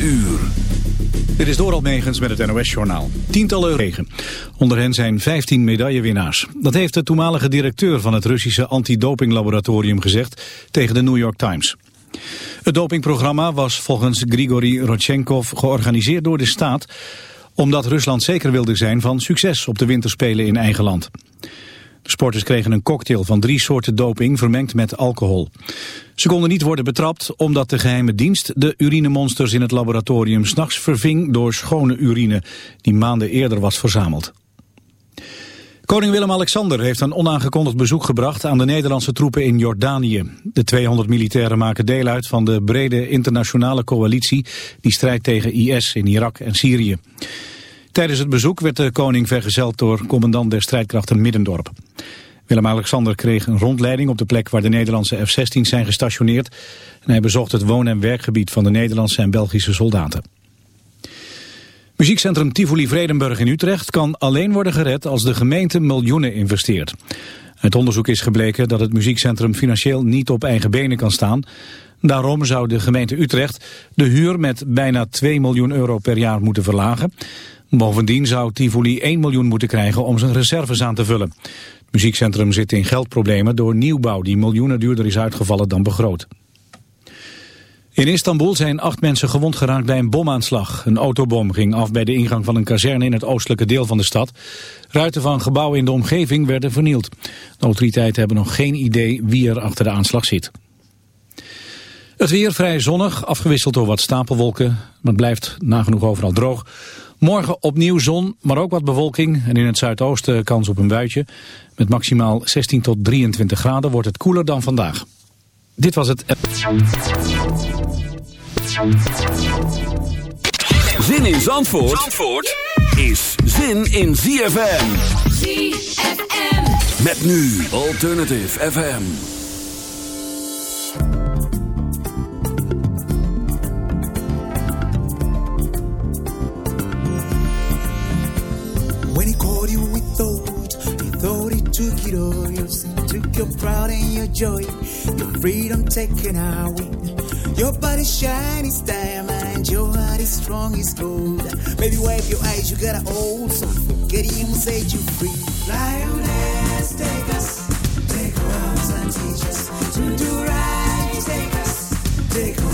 uur. Dit is Doral Megens met het NOS-journaal. Tientallen regen. Onder hen zijn 15 medaillewinnaars. Dat heeft de toenmalige directeur van het Russische antidopinglaboratorium gezegd tegen de New York Times. Het dopingprogramma was volgens Grigori Rodchenkov georganiseerd door de staat... omdat Rusland zeker wilde zijn van succes op de winterspelen in eigen land. Sporters kregen een cocktail van drie soorten doping vermengd met alcohol. Ze konden niet worden betrapt omdat de geheime dienst de urinemonsters in het laboratorium s'nachts verving door schone urine die maanden eerder was verzameld. Koning Willem-Alexander heeft een onaangekondigd bezoek gebracht aan de Nederlandse troepen in Jordanië. De 200 militairen maken deel uit van de brede internationale coalitie die strijdt tegen IS in Irak en Syrië. Tijdens het bezoek werd de koning vergezeld door commandant der strijdkrachten Middendorp. Willem-Alexander kreeg een rondleiding op de plek waar de Nederlandse F-16's zijn gestationeerd. En hij bezocht het woon- en werkgebied van de Nederlandse en Belgische soldaten. Muziekcentrum Tivoli Vredenburg in Utrecht kan alleen worden gered als de gemeente miljoenen investeert. Uit onderzoek is gebleken dat het muziekcentrum financieel niet op eigen benen kan staan. Daarom zou de gemeente Utrecht de huur met bijna 2 miljoen euro per jaar moeten verlagen. Bovendien zou Tivoli 1 miljoen moeten krijgen om zijn reserves aan te vullen. Het muziekcentrum zit in geldproblemen door nieuwbouw die miljoenen duurder is uitgevallen dan begroot. In Istanbul zijn acht mensen gewond geraakt bij een bomaanslag. Een autobom ging af bij de ingang van een kazerne in het oostelijke deel van de stad. Ruiten van gebouwen in de omgeving werden vernield. De autoriteiten hebben nog geen idee wie er achter de aanslag zit. Het weer vrij zonnig, afgewisseld door wat stapelwolken. Maar het blijft nagenoeg overal droog. Morgen opnieuw zon, maar ook wat bewolking. En in het zuidoosten kans op een buitje. Met maximaal 16 tot 23 graden wordt het koeler dan vandaag. Dit was het... Zin in Zandvoort, Zandvoort is zin in ZFM. ZFM. Met nu Alternative FM. It all. You took your pride and your joy, your freedom taken away. Your body shine is diamond, your heart is strong is gold. Baby, wipe your eyes, you got an old soul. Forget him, set you free. Lioness, take us, take arms and teach us to do right. Take us, take our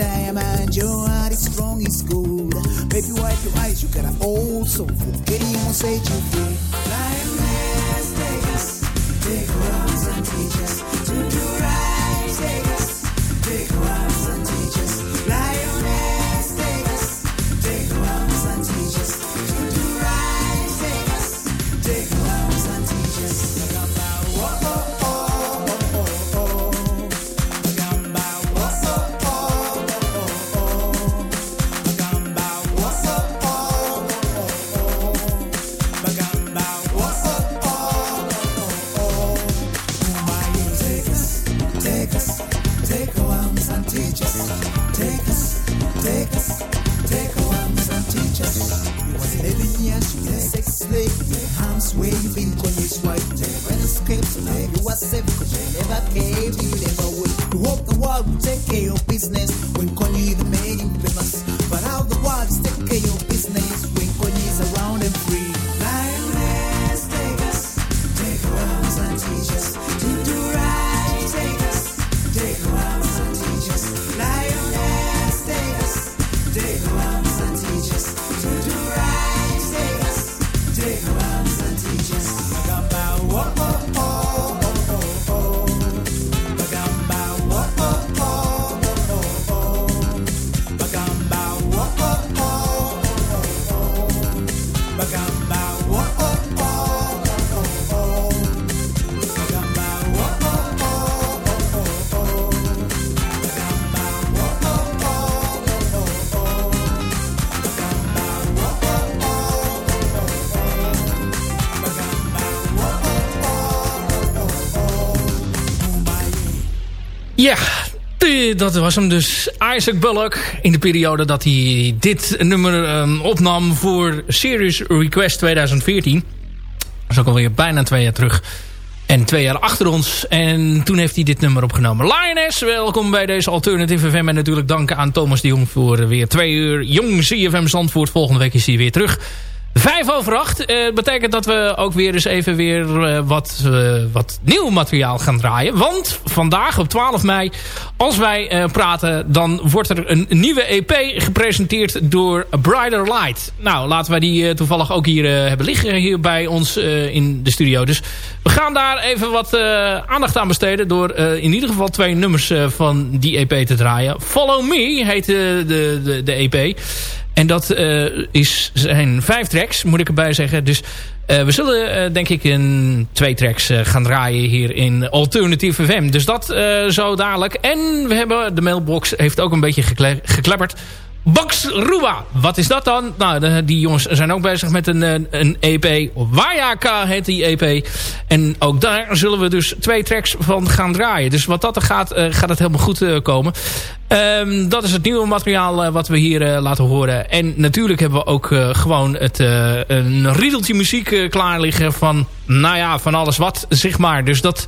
diamond, your heart is strong is gold. Baby, wipe your eyes, you got an old soul. Won't set you dat was hem dus. Isaac Bullock. In de periode dat hij dit nummer um, opnam voor Serious Request 2014. Dat is ook alweer bijna twee jaar terug. En twee jaar achter ons. En toen heeft hij dit nummer opgenomen. Lioness, welkom bij deze Alternative FM. En natuurlijk danken aan Thomas de Jong voor weer twee uur. Jong CFM Zandvoort. Volgende week is hij weer terug. Vijf over acht. Uh, betekent dat we ook weer eens even weer uh, wat, uh, wat nieuw materiaal gaan draaien. Want vandaag op 12 mei, als wij praten... dan wordt er een nieuwe EP gepresenteerd door Brighter Light. Nou, laten wij die toevallig ook hier hebben liggen hier bij ons in de studio. Dus we gaan daar even wat aandacht aan besteden... door in ieder geval twee nummers van die EP te draaien. Follow Me heet de, de, de EP... En dat uh, is, zijn vijf tracks, moet ik erbij zeggen. Dus uh, we zullen uh, denk ik in twee tracks gaan draaien hier in Alternative FM. Dus dat zo dadelijk. En we hebben, de mailbox heeft ook een beetje gekle geklepperd. Bax Ruba. Wat is dat dan? Nou, die jongens zijn ook bezig met een, een EP. Wayaka heet die EP. En ook daar zullen we dus twee tracks van gaan draaien. Dus wat dat er gaat, uh, gaat het helemaal goed uh, komen. Um, dat is het nieuwe materiaal wat we hier laten horen. En natuurlijk hebben we ook gewoon het, een riedeltje muziek klaar liggen van, nou ja, van alles wat, zeg maar. Dus dat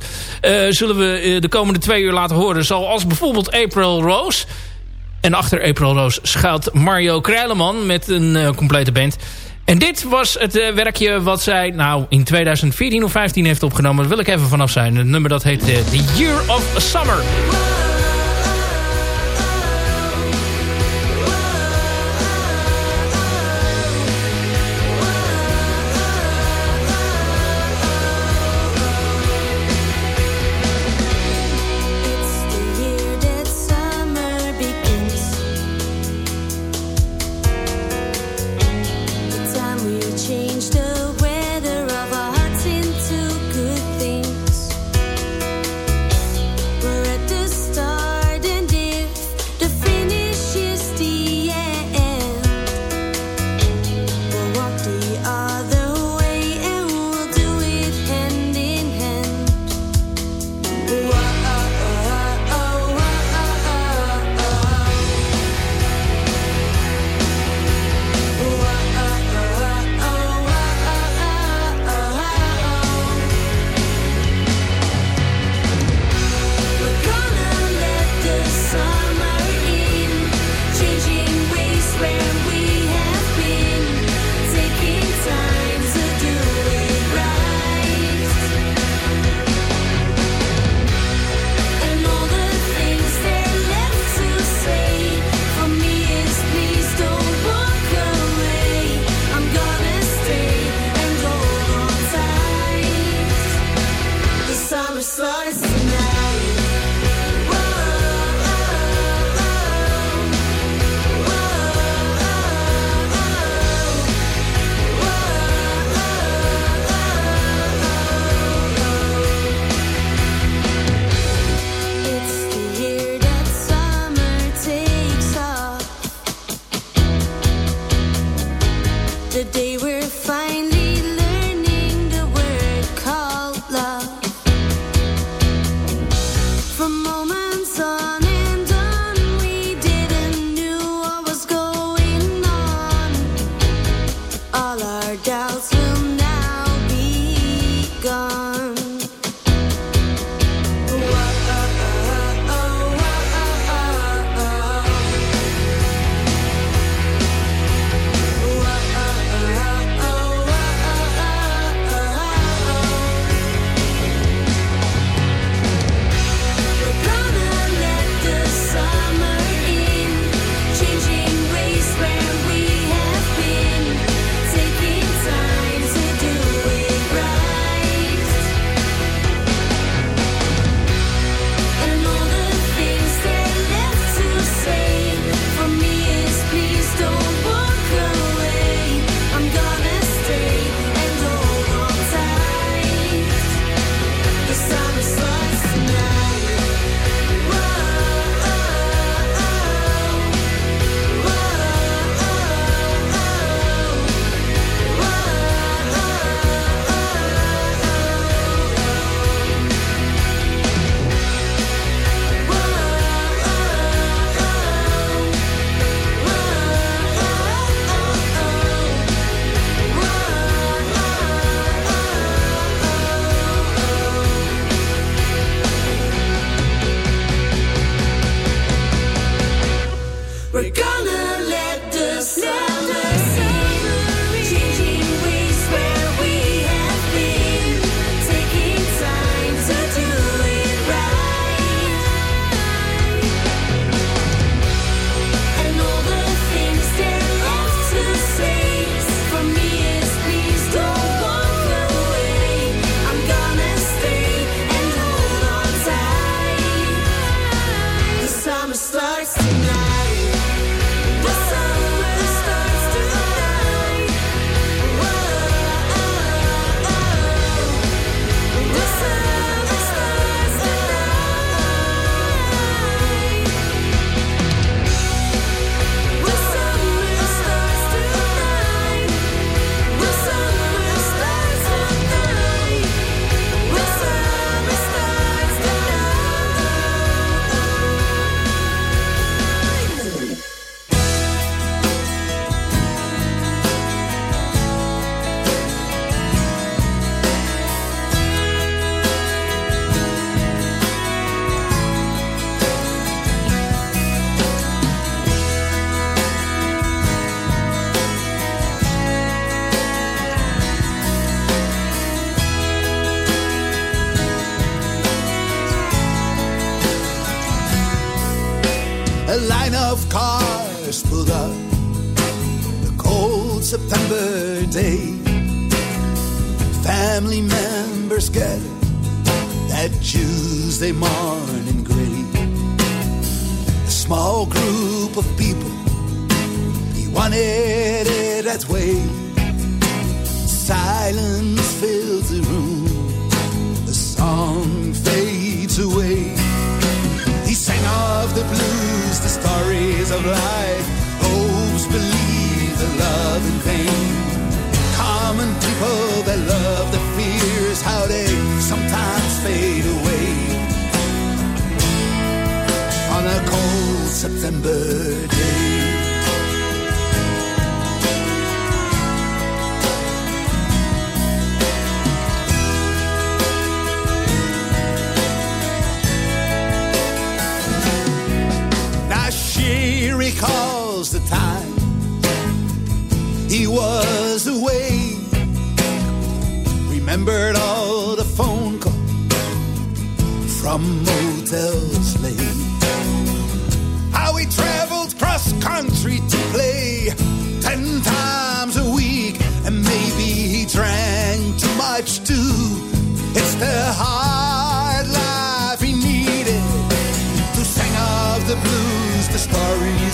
zullen we de komende twee uur laten horen. Zoals bijvoorbeeld April Rose... En achter April Roos schuilt Mario Krijleman met een uh, complete band. En dit was het uh, werkje wat zij nou in 2014 of 15 heeft opgenomen. Daar wil ik even vanaf zijn. Het nummer dat heet uh, The Year of Summer.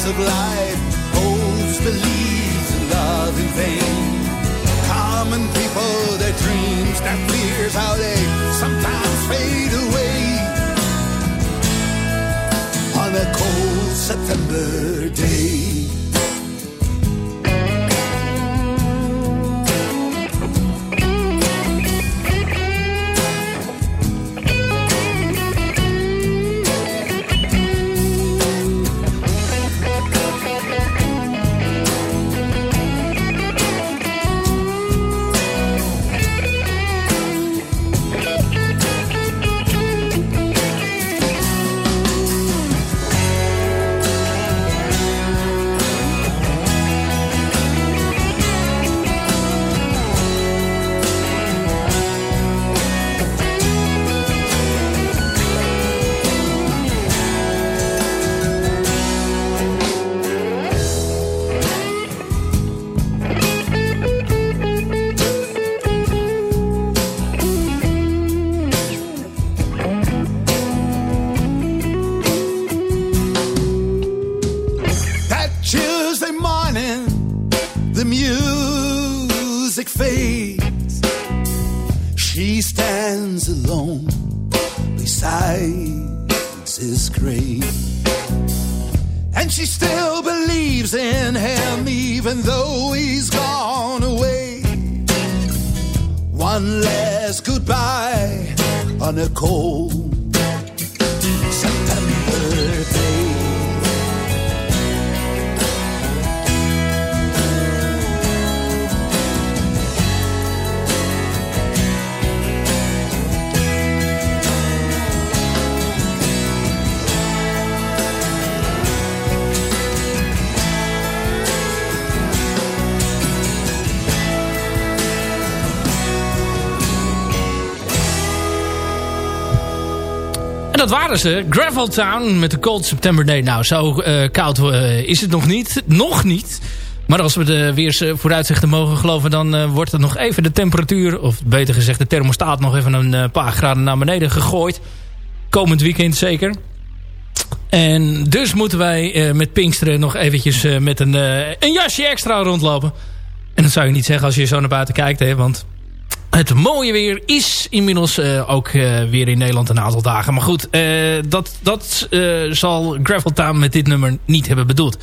Of life, hopes, beliefs, and love in vain. Common people, their dreams, their fears, how they sometimes fade away. On a cold September day. One last goodbye on a cold dat waren ze. Gravel Town met de Cold September Day. Nou, zo eh, koud eh, is het nog niet. Nog niet. Maar als we de weersvooruitzichten mogen geloven... dan eh, wordt er nog even de temperatuur... of beter gezegd de thermostaat nog even een eh, paar graden naar beneden gegooid. Komend weekend zeker. En dus moeten wij eh, met Pinksteren nog eventjes eh, met een, eh, een jasje extra rondlopen. En dat zou je niet zeggen als je zo naar buiten kijkt. Hè, want het mooie weer is inmiddels eh, ook eh, weer in Nederland een aantal dagen. Maar goed, eh, dat, dat zal Gravel Town met dit nummer niet hebben bedoeld.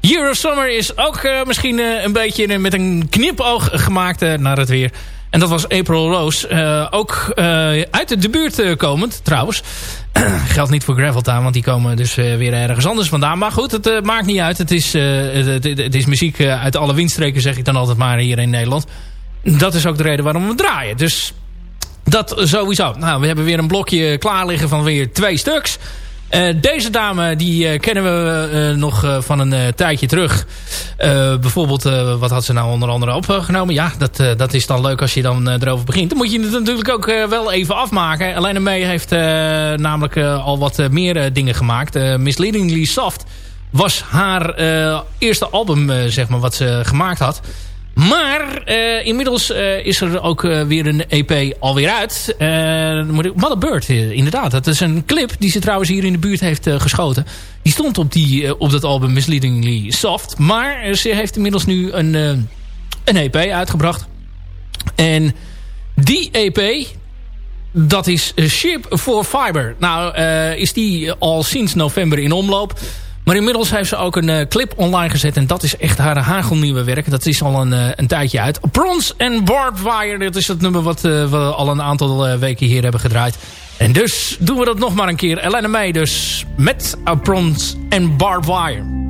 Year of Summer is ook misschien een beetje met een knipoog gemaakt naar het weer. En dat was April Rose. ook uit de buurt komend, trouwens. Geldt niet voor Gravel Town, want die komen dus weer ergens anders vandaan. Maar goed, het maakt niet uit. Het is, het, is muziek uit alle windstreken, zeg ik dan altijd maar hier in Nederland. Dat is ook de reden waarom we draaien. Dus dat sowieso. Nou, we hebben weer een blokje klaar liggen van weer twee stuks. Eh, deze dame die eh, kennen we eh, nog van een tijdje terug. Bijvoorbeeld, wat had ze nou onder andere opgenomen? Ja, dat, dat is dan leuk als je dan erover begint. Dan moet je het natuurlijk ook wel even afmaken. Elena May heeft namelijk al wat meer dingen gemaakt. Misleadingly Soft was haar eerste album, zeg maar, wat ze gemaakt had. Maar inmiddels is er ook weer een EP alweer uit. Mother Bird, inderdaad. Dat is een clip die ze trouwens hier in de buurt heeft geschoten. Die stond op, die, op dat album Misleadingly Soft. Maar ze heeft inmiddels nu een, een EP uitgebracht. En die EP, dat is Ship for Fiber. Nou is die al sinds november in omloop. Maar inmiddels heeft ze ook een uh, clip online gezet. En dat is echt haar hagelnieuwe werk. Dat is al een, uh, een tijdje uit. Bronze and Barbed Wire. Dat is het nummer wat we al een aantal weken hier hebben gedraaid. En dus doen we dat nog maar een keer. Elena May dus met Bronze and Barbed Wire.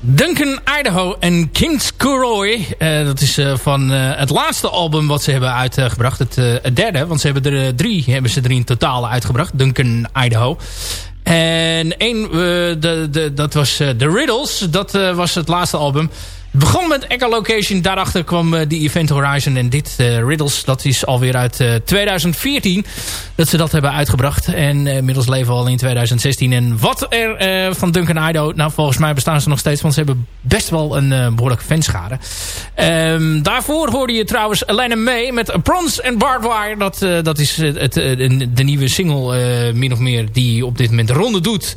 Duncan Idaho en Kim Skuroy. Uh, dat is uh, van uh, het laatste album wat ze hebben uitgebracht. Het, het, derde, want ze hebben er drie, hebben ze er in totaal uitgebracht. Duncan Idaho. En één, de, de, dat was The Riddles. Dat was het laatste album. Begon met Echolocation. Daarachter kwam uh, die Event Horizon. En dit uh, Riddles, dat is alweer uit uh, 2014 dat ze dat hebben uitgebracht. En inmiddels leven we al in 2016. En wat er van Duncan Idaho... Nou, volgens mij bestaan ze nog steeds. Want ze hebben best wel een behoorlijke fanschade. Um, daarvoor hoorde je trouwens Elena May met Bronze and Barbed Wire. Dat, dat is het, de nieuwe single, min of meer, die op dit moment de ronde doet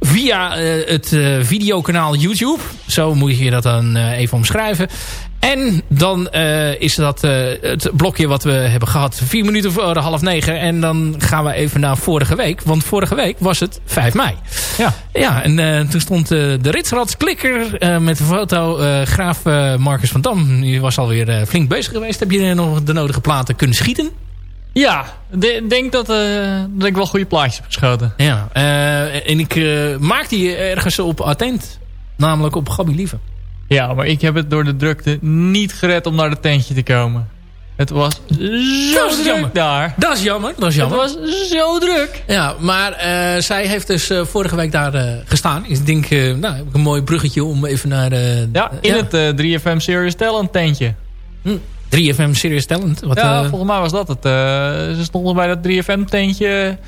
via uh, het uh, videokanaal YouTube. Zo moet je dat dan uh, even omschrijven. En dan is dat het blokje wat we hebben gehad. Vier minuten voor half negen. En dan gaan we even naar vorige week. Want vorige week was het 5 mei. Ja, ja en toen stond de Ritsrats klikker met de foto. graaf Marcus van Dam. Die was alweer flink bezig geweest. Heb je nog de nodige platen kunnen schieten? Ja, ik denk dat, uh, dat ik wel goede plaatjes heb geschoten. Ja, uh, en ik uh, maak die ergens op attent. Namelijk op Gabi Lieve. Ja, maar ik heb het door de drukte niet gered om naar het tentje te komen. Het was zo druk jammer. daar. Dat is jammer, dat is jammer. Het was zo druk. Ja, maar zij heeft dus vorige week daar gestaan. Ik denk, nou, heb ik een mooi bruggetje om even naar... ja, in ja. het 3FM Serious Talent tentje. Hm. 3FM Serious Talent. Wat, ja, uh, volgens mij was dat het. Uh, ze stonden bij dat 3FM tentje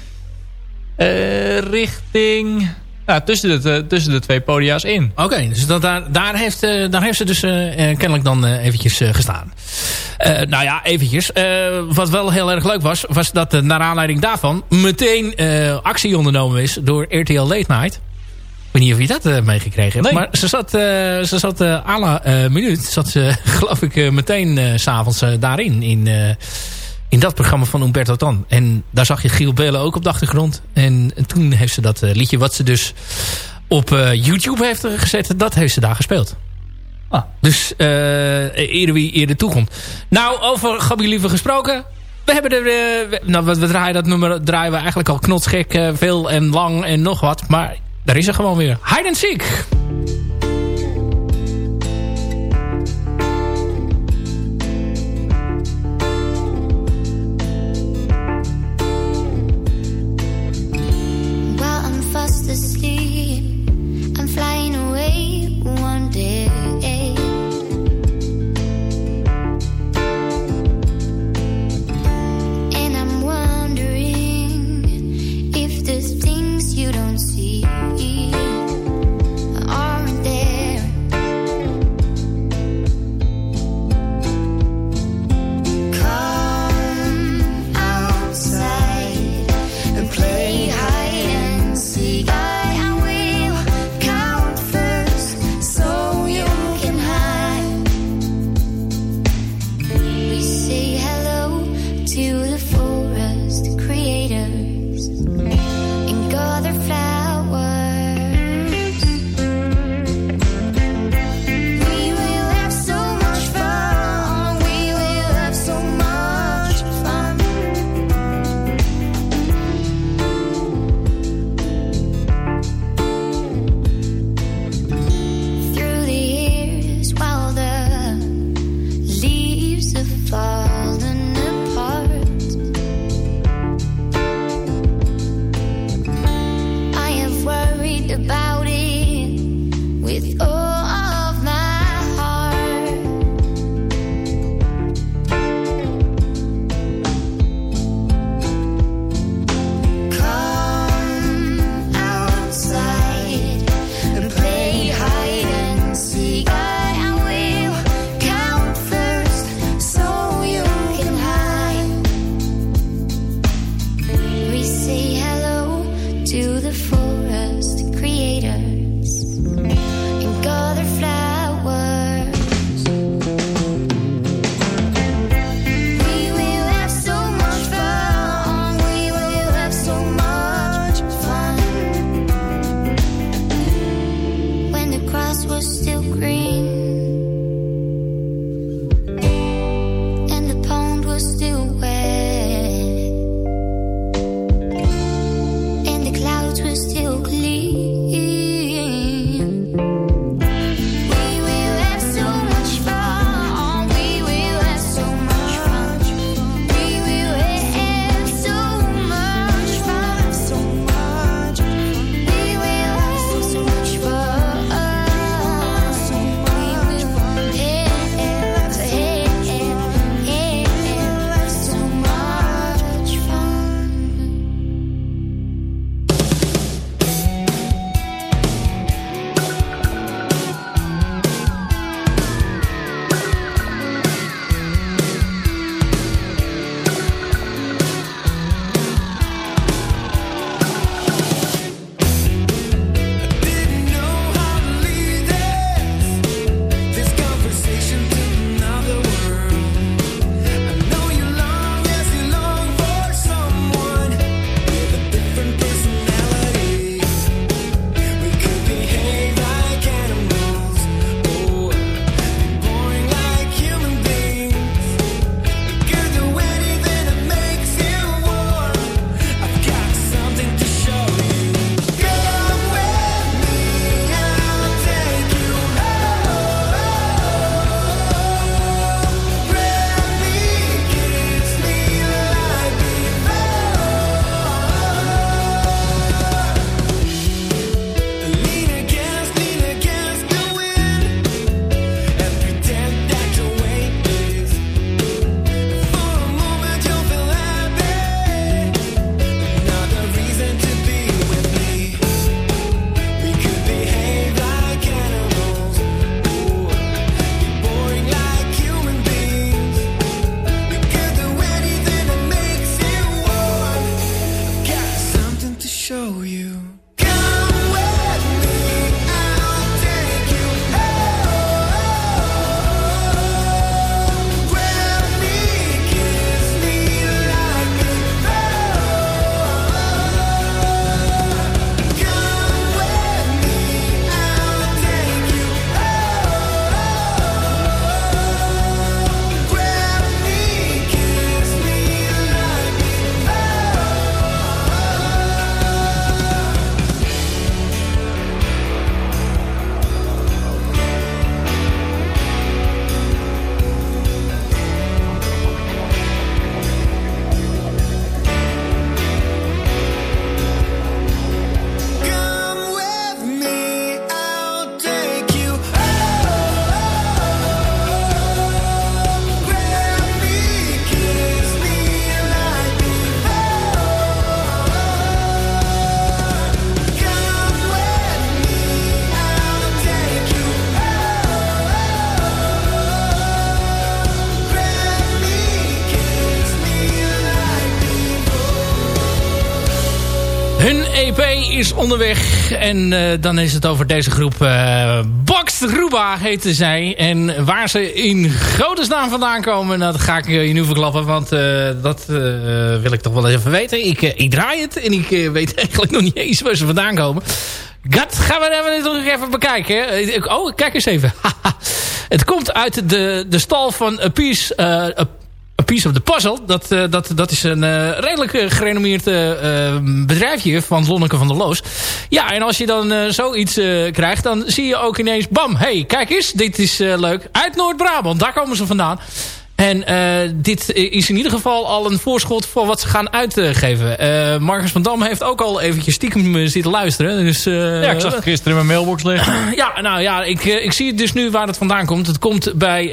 uh, richting... Ja, tussen, de, tussen de twee podia's in. Oké, okay, dus dat, daar, daar, heeft, daar heeft ze dus kennelijk dan eventjes gestaan. nou ja, eventjes. wat wel heel erg leuk was, was dat naar aanleiding daarvan meteen actie ondernomen is door RTL Late Night. Ik weet niet of je dat uh, meegekregen hebt. Nee. Maar ze zat, uh, ze zat uh, à la minuut, zat ze geloof ik meteen s s'avonds daarin. In, in dat programma van Umberto Tan. En daar zag je Giel Belen ook op de achtergrond. En, en toen heeft ze dat liedje wat ze dus op YouTube heeft gezet. Dat heeft ze daar gespeeld. Ah. Dus eerder wie eerder toekomt. Nou, over Gabi Lieve gesproken. We hebben er... We, nou, we, we, draaien dat nummer draaien we eigenlijk al knotsgek. veel en lang en nog wat. Maar daar is ze gewoon weer. Hide and Seek. Well, I'm fast asleep onderweg. En uh, dan is het over deze groep. Uh, Ruba heette zij. En waar ze in grote naam vandaan komen. Dat ga ik je nu verklappen. Want dat wil ik toch wel even weten. Ik, ik draai het. En ik weet eigenlijk nog niet eens waar ze vandaan komen. Dat gaan we even, even bekijken. Oh, kijk eens even. het komt uit de, de stal van A Piece... A Piece of the Puzzle. Dat, uh, dat, dat is een uh, redelijk uh, gerenommeerd bedrijfje van Lonneke van der Loos. Ja, en als je dan zoiets krijgt, dan zie je ook ineens... Bam, hey, kijk eens, dit is leuk. Uit Noord-Brabant, daar komen ze vandaan. En uh, dit is in ieder geval al een voorschot voor wat ze gaan uitgeven. Uh, Marcus van Dam heeft ook al eventjes stiekem zitten luisteren. Dus, ja, ik zag het gisteren in mijn mailbox liggen. ja, nou ja, ik, ik zie dus nu waar het vandaan komt. Het komt bij,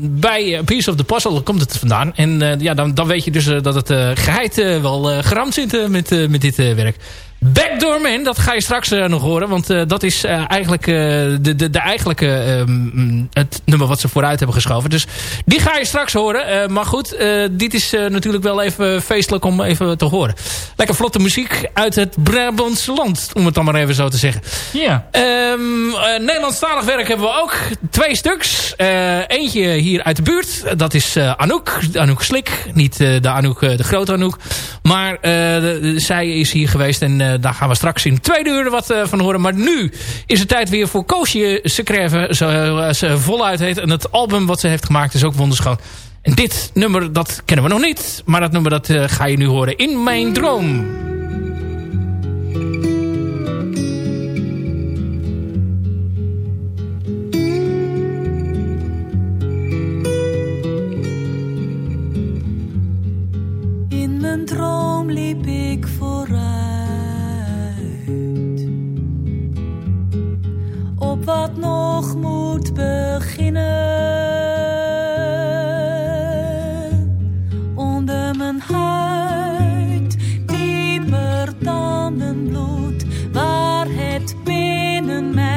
bij Piece of the Puzzle komt het vandaan. En ja, dan, dan weet je dus dat het geheid wel geramd zit met, met dit werk. Backdoor Man, dat ga je straks uh, nog horen. Want uh, dat is uh, eigenlijk de, de, de eigenlijke um, het nummer wat ze vooruit hebben geschoven. Dus die ga je straks horen. maar goed, dit is natuurlijk wel even feestelijk om even te horen. Lekker vlotte muziek uit het Brabantse land. Om het dan maar even zo te zeggen. Ja. Um, Nederlandstalig werk hebben we ook. Twee stuks. eentje hier uit de buurt. Dat is Anouk. Anouk Slik. Niet de Anouk, de grote Anouk. Maar zij is hier geweest en daar gaan we straks in tweede uur wat uh, van horen. Maar nu is het tijd weer voor Koosje Secreve, zoals ze voluit heet. En het album wat ze heeft gemaakt is ook wonderschoon. En dit nummer, dat kennen we nog niet. Maar dat nummer, dat ga je nu horen in mijn droom. In mijn droom liep ik vooruit wat nog moet beginnen. Onder mijn huid, dieper dan een bloed, waar het binnen mijn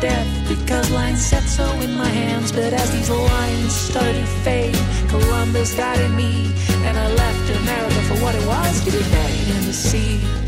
death because lines set so in my hands. But as these lines started to fade, Columbus guided me, and I left America for what it was to be in the sea.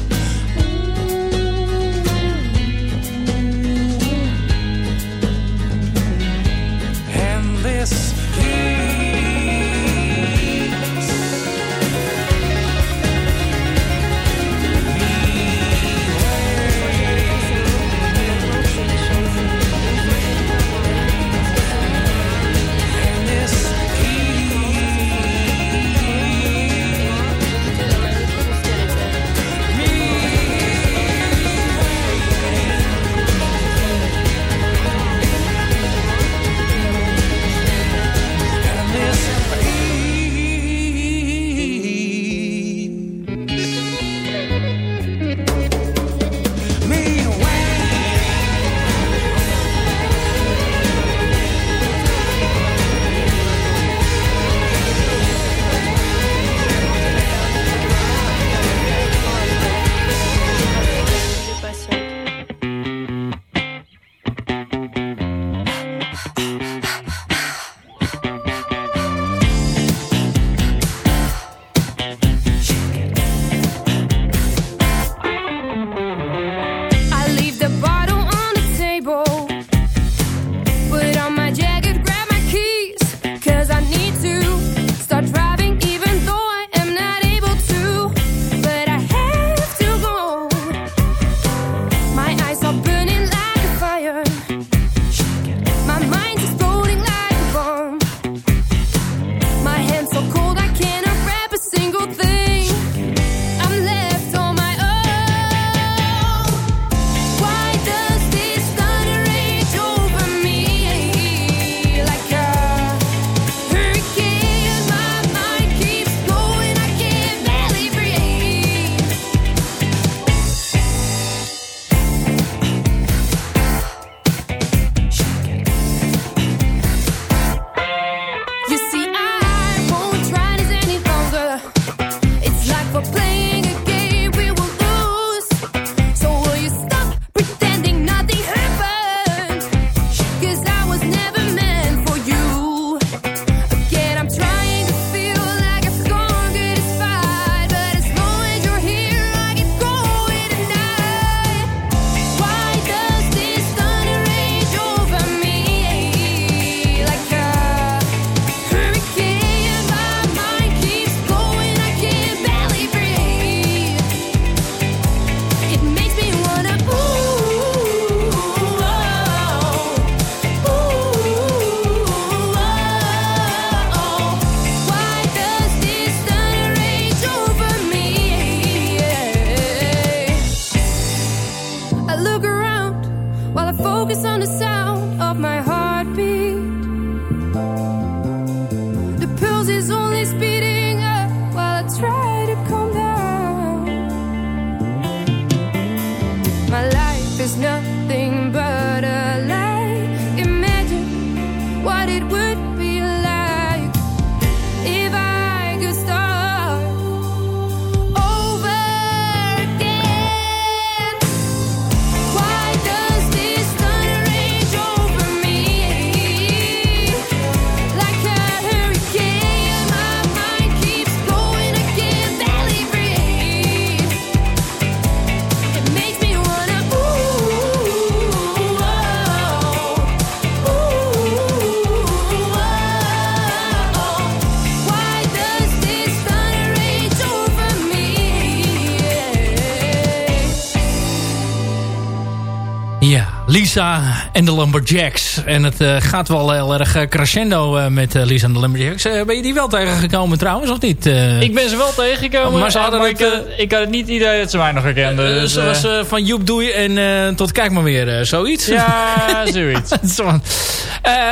Lisa en de Lumberjacks. En het uh, gaat wel heel erg uh, crescendo uh, met Lisa en de Lumberjacks. ben je die wel tegengekomen trouwens, of niet? ik ben ze wel tegengekomen, maar, ze hadden maar het, ik, ik, had het niet idee dat ze mij nog herkenden. Dus, zoals van Joep Doei en tot kijk maar weer, zoiets. Ja, zoiets.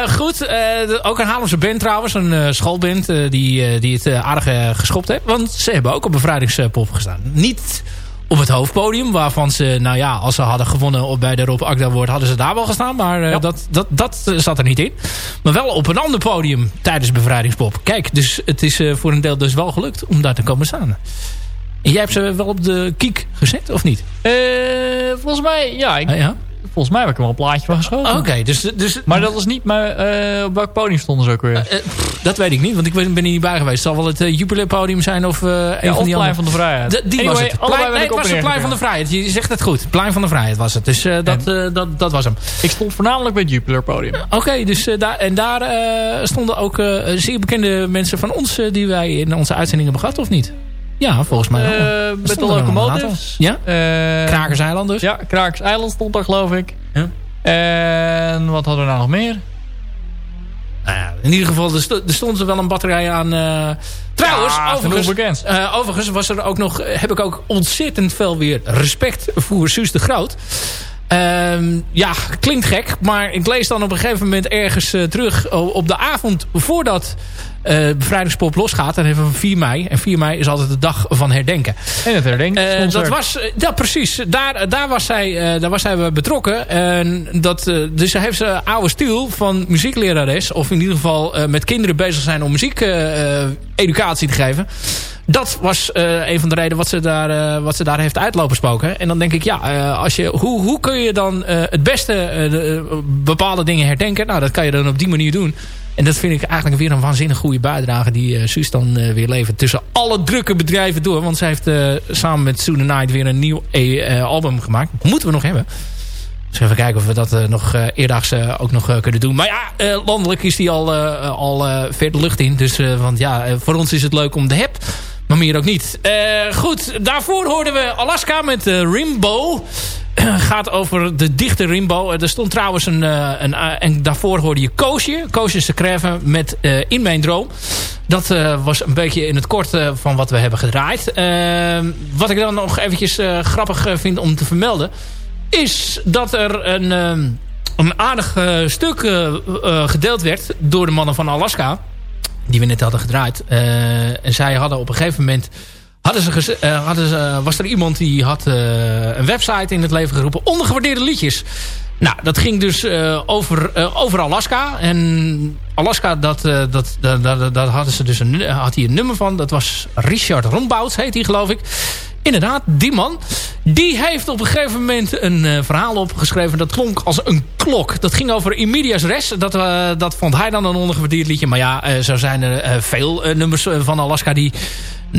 goed, ook een Haarlemse band trouwens, een schoolband die, die het aardig geschopt heeft. Want ze hebben ook op bevrijdingspop gestaan. Niet op het hoofdpodium. Waarvan ze, nou ja, als ze hadden gewonnen op bij de Rob Akda Award... hadden ze daar wel gestaan. Maar uh, dat, dat, dat zat er niet in. Maar wel op een ander podium tijdens Bevrijdingspop. Kijk, dus het is uh, voor een deel dus wel gelukt om daar te komen staan. En jij hebt ze wel op de kiek gezet, of niet? Volgens mij, ja. Ik, ah, ja? Volgens mij heb ik er wel een plaatje van geschoten. Oké, dus, dus... Maar dat was niet, maar uh, op welk podium stonden ze ook weer? Uh, dat weet ik niet, want ik ben er niet bij geweest. Het zal wel het uh, zijn of uh, ja, een van die Plein van de Vrijheid. De, die anyway, was het. Plein, nee, het was het Plein van de Vrijheid. Je zegt het goed. Plein van de Vrijheid was het. Dus dat, dat, dat was hem. Ik stond voornamelijk bij het Jupiler podium. Oké, dus daar, en daar stonden ook zeer bekende mensen van ons... die wij in onze uitzending hebben gehad, of niet? Ja, volgens mij wel. met de locomotives. Ja? Krakerseiland dus? Ja, Krakerseiland stond daar geloof ik. Ja. En wat hadden we nou nog meer? Nou ja, in ieder geval, er, stond er wel een batterij aan. Uh, trouwens, ja, overigens, uh, overigens was er ook nog, heb ik ook ontzettend veel weer respect voor Suus de Groot. Uh, ja, klinkt gek, maar ik lees dan op een gegeven moment ergens uh, terug op de avond voordat uh, bevrijdingspop losgaat. Dan hebben we 4 mei. En 4 mei is altijd de dag van herdenken. En het herdenken. Uh, dat was, ja, precies. Daar, daar, was zij, daar was zij betrokken. En dat, dus ze heeft ze oude stiel van muzieklerares. Of in ieder geval met kinderen bezig zijn om muziekeducatie te geven. Dat was uh, een van de redenen wat ze, daar, uh, wat ze daar heeft uitlopen spoken. En dan denk ik, ja, uh, als je, hoe, hoe kun je dan het beste bepaalde dingen herdenken? Nou, dat kan je dan op die manier doen. En dat vind ik eigenlijk weer een waanzinnig goede bijdrage die uh, Suus dan uh, weer levert. Tussen alle drukke bedrijven door. Want zij heeft uh, samen met Soon Night weer een nieuw album gemaakt. Moeten we nog hebben. Dus even kijken of we dat nog eerdaags ook nog kunnen doen. Maar ja, landelijk is die al, al ver de lucht in. Dus want ja, voor ons is het leuk om de heb. Maar meer ook niet. goed, daarvoor hoorden we Alaska met Rimbo. gaat over de dichte Rimbo. Er stond trouwens een... Eh, een eh, en daarvoor hoorde je Koosje. Koosje Sekreven met uh, In Mijn Droom. Dat uh, was een beetje in het kort van wat we hebben gedraaid. Wat ik dan nog eventjes grappig vind om te vermelden... is dat er een, een aardig stuk gedeeld werd... door de mannen van Alaska. Die we net hadden gedraaid. en zij hadden op een gegeven moment hadden ze, uh, hadden ze, was er iemand die had uh, een website in het leven geroepen. Ondergewaardeerde liedjes. Nou, dat ging dus over, over Alaska. En Alaska, dat, dat, dat, dat, hadden ze dus een, had hij een nummer van. Dat was Richard Rombouts, heet hij geloof ik. Inderdaad, die man. Die heeft op een gegeven moment een verhaal opgeschreven. Dat klonk als een klok. Dat ging over Imedias Res. Dat, dat vond hij dan een ondergewaardeerd liedje. Maar ja, zo zijn er veel nummers van Alaska die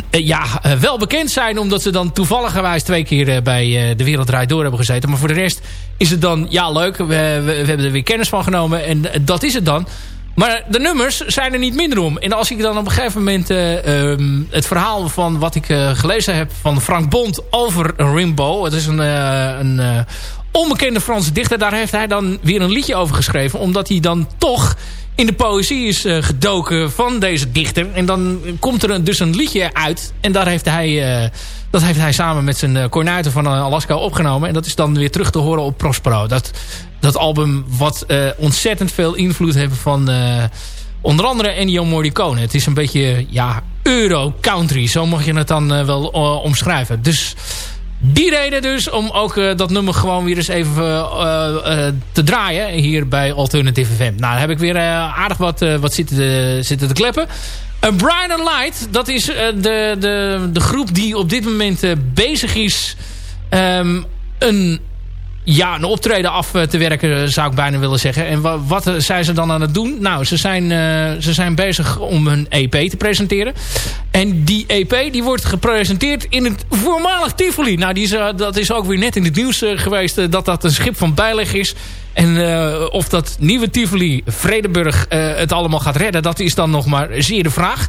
eh, ja, eh, wel bekend zijn. Omdat ze dan toevallig twee keer eh, bij De Wereld Draait Door hebben gezeten. Maar voor de rest is het dan, ja leuk. We, we, we hebben er weer kennis van genomen. En dat is het dan. Maar de nummers zijn er niet minder om. En als ik dan op een gegeven moment uh, um, het verhaal van wat ik uh, gelezen heb van Frank Bond over Rimbaud. Het is een, uh, een onbekende Franse dichter. Daar heeft hij dan weer een liedje over geschreven. Omdat hij dan toch in de poëzie is gedoken van deze dichter. En dan komt er dus een liedje uit. En daar heeft hij, dat heeft hij samen met zijn kornuiten van Alaska opgenomen. En dat is dan weer terug te horen op Prospero. Dat, dat album wat ontzettend veel invloed heeft van onder andere Ennio Morricone. Het is een beetje ja, euro-country. Zo mag je het dan wel omschrijven. Dus die reden dus om ook dat nummer gewoon weer eens even te draaien. Hier bij Alternative FM. Nou, dan heb ik weer aardig wat, wat zitten, te, zitten te kleppen. Een Brian and Light, dat is de, de, de groep die op dit moment bezig is... Um, een ja, een optreden af te werken zou ik bijna willen zeggen. En wat zijn ze dan aan het doen? Nou, ze zijn, ze zijn bezig om hun EP te presenteren. En die EP die wordt gepresenteerd in het voormalig Tivoli. Nou, die is, dat is ook weer net in het nieuws geweest dat dat een schip van bijleg is. En of dat nieuwe Tivoli, Vredeburg, het allemaal gaat redden... dat is dan nog maar zeer de vraag.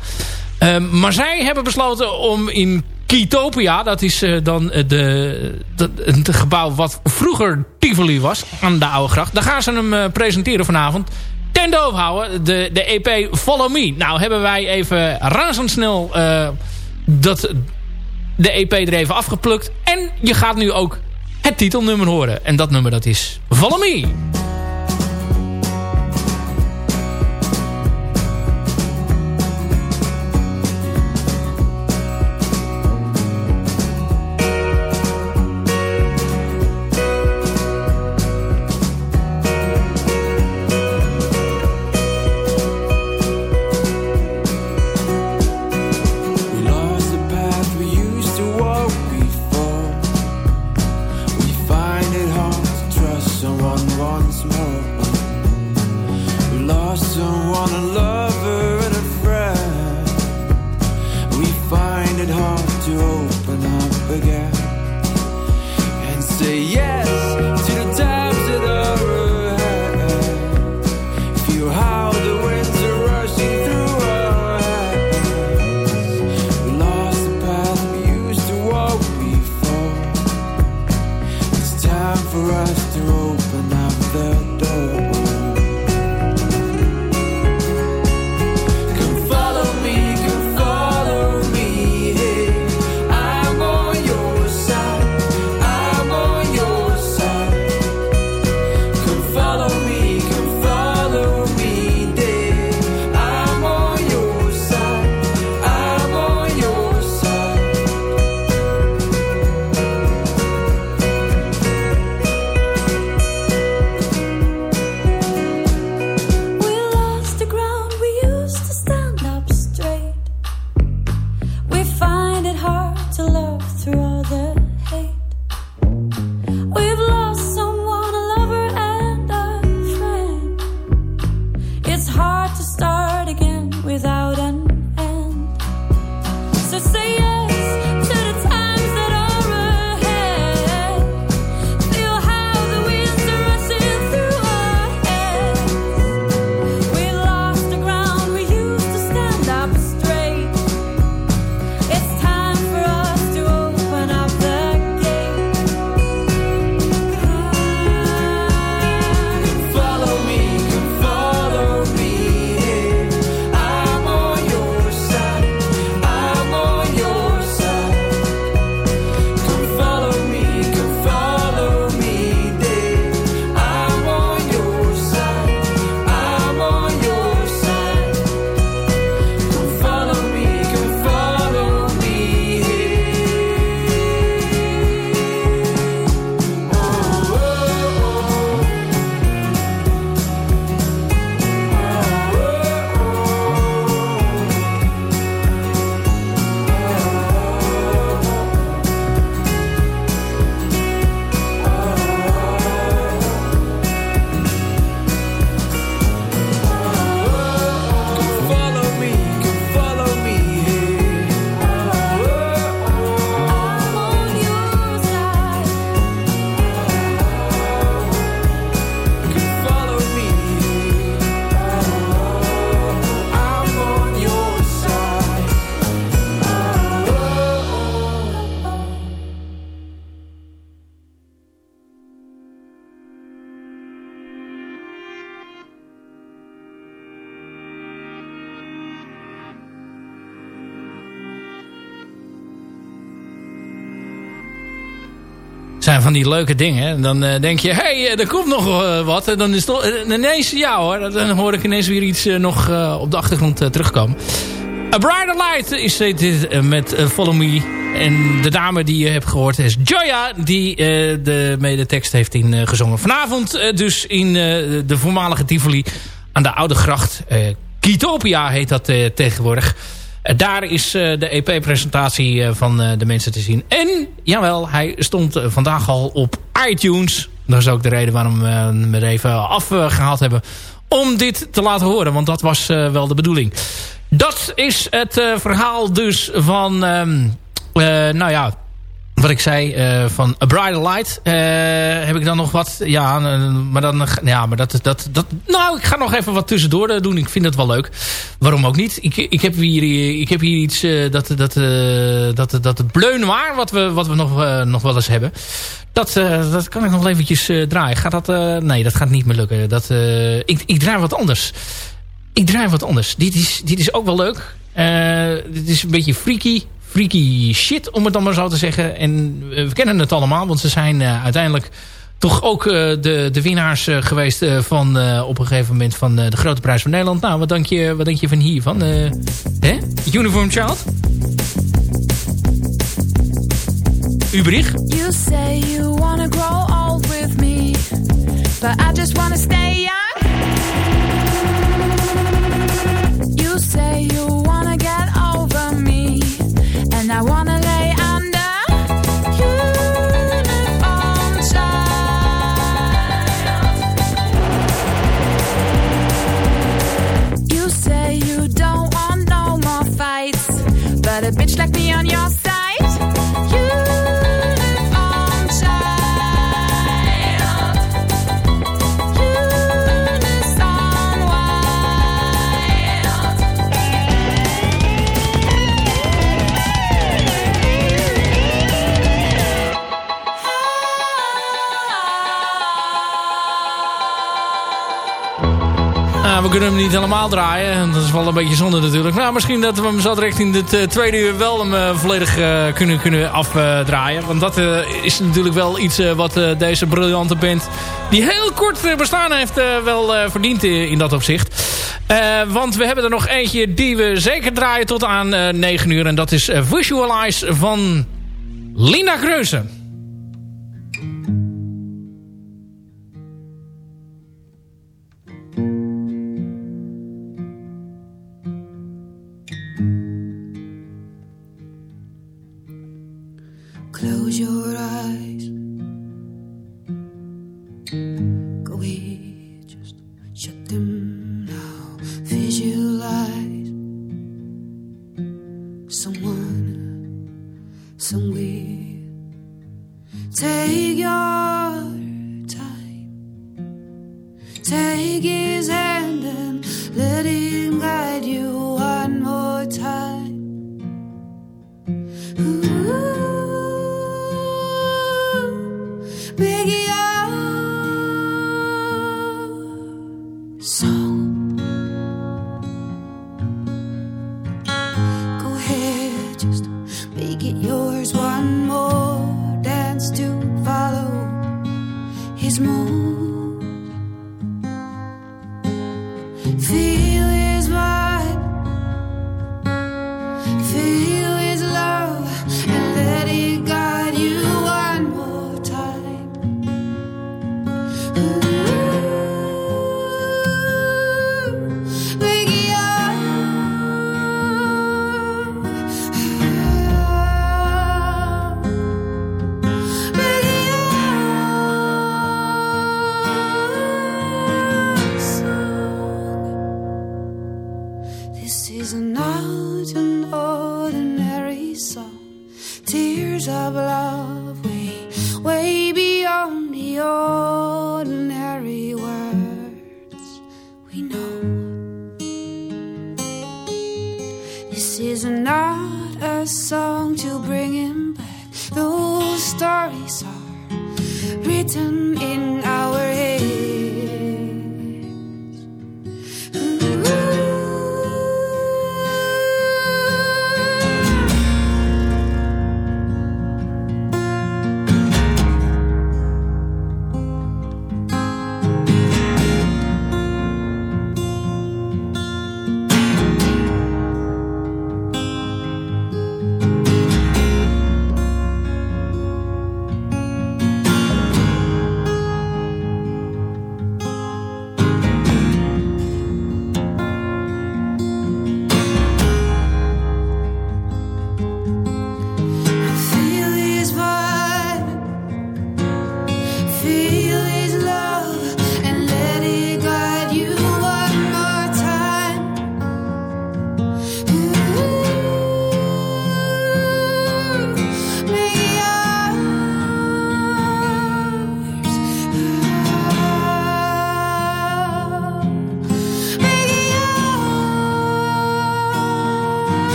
Ehm, maar zij hebben besloten om in Kitopia. Dat is uh, dan de, de, het gebouw wat vroeger Tivoli was. Aan de Oude Gracht. Daar gaan ze hem uh, presenteren vanavond. Ten doof houden. De, de EP Follow Me. Nou hebben wij even razendsnel dat, de EP er even afgeplukt. En je gaat nu ook het titelnummer horen. En dat nummer dat is Follow Me. Van die leuke dingen. En dan uh, denk je, hé, hey, er komt nog uh, wat. En dan is uh, ineens, ja hoor, dan hoor ik ineens weer iets nog op de achtergrond terugkomen. A Brighter Light is dit met Follow Me. En de dame die je hebt gehoord is Joya, die de medetekst heeft ingezongen. Vanavond dus in de voormalige Tivoli aan de Oude Gracht. Kitopia heet dat tegenwoordig. Eh, daar is eh, de EP-presentatie eh, van de mensen te zien. En, jawel, hij stond vandaag al op iTunes. Dat is ook de reden waarom we hem er even afgehaald hebben. Om dit te laten horen, want dat was wel de bedoeling. Dat is het verhaal dus van... Ehm, nou ja, wat ik zei uh, van A Bridal Light. Uh, heb ik dan nog wat? Ja, maar dan... Ja, maar dat, dat, dat... Nou, ik ga nog even wat tussendoor doen. Ik vind dat wel leuk. Waarom ook niet? Ik, ik, heb, hier, ik heb hier iets... Dat, dat, dat, dat het bleun waar, wat we, wat we nog, nog wel eens hebben. Dat, dat kan ik nog eventjes draaien. Gaat dat... nee, dat gaat niet meer lukken. Dat, ik, ik draai wat anders. Ik draai wat anders. Dit is, dit is ook wel leuk. dit is een beetje freaky freaky shit, om het dan maar zo te zeggen. En we kennen het allemaal, want ze zijn uh, uiteindelijk toch ook uh, de, de winnaars geweest van op een gegeven moment van de Grote Prijs van Nederland. Nou, wat denk je, wat denk je van hier? Van, hè? Uniform Child? Ubrich? You say you wanna grow old with me, but I just wanna stay young. Hem niet helemaal draaien. En dat is wel een beetje zonde natuurlijk. Nou, misschien dat we hem zo direct in dit uh, tweede uur wel hem uh, volledig uh, kunnen, kunnen afdraaien. Want dat is natuurlijk wel iets wat deze briljante band... die heel kort bestaan heeft wel verdiend in dat opzicht. want we hebben er nog eentje die we zeker draaien tot aan 9 uur. En dat is Visualize van Lina Kreuzen. Biggie.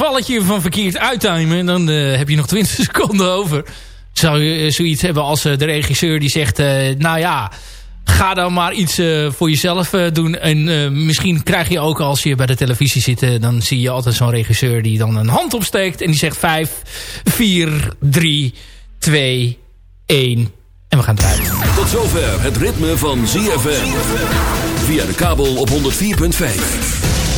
Gevalletje van verkeerd uittimen. Dan uh, heb je nog 20 seconden over. Zou je uh, zoiets hebben als uh, de regisseur die zegt... nou ja, ga dan maar iets voor jezelf doen. En misschien krijg je ook als je bij de televisie zit... dan zie je altijd zo'n regisseur die dan een hand opsteekt... en die zegt 5, 4, 3, 2, 1... En we gaan draaien. Tot zover het ritme van ZFM. Via de kabel op 104.5.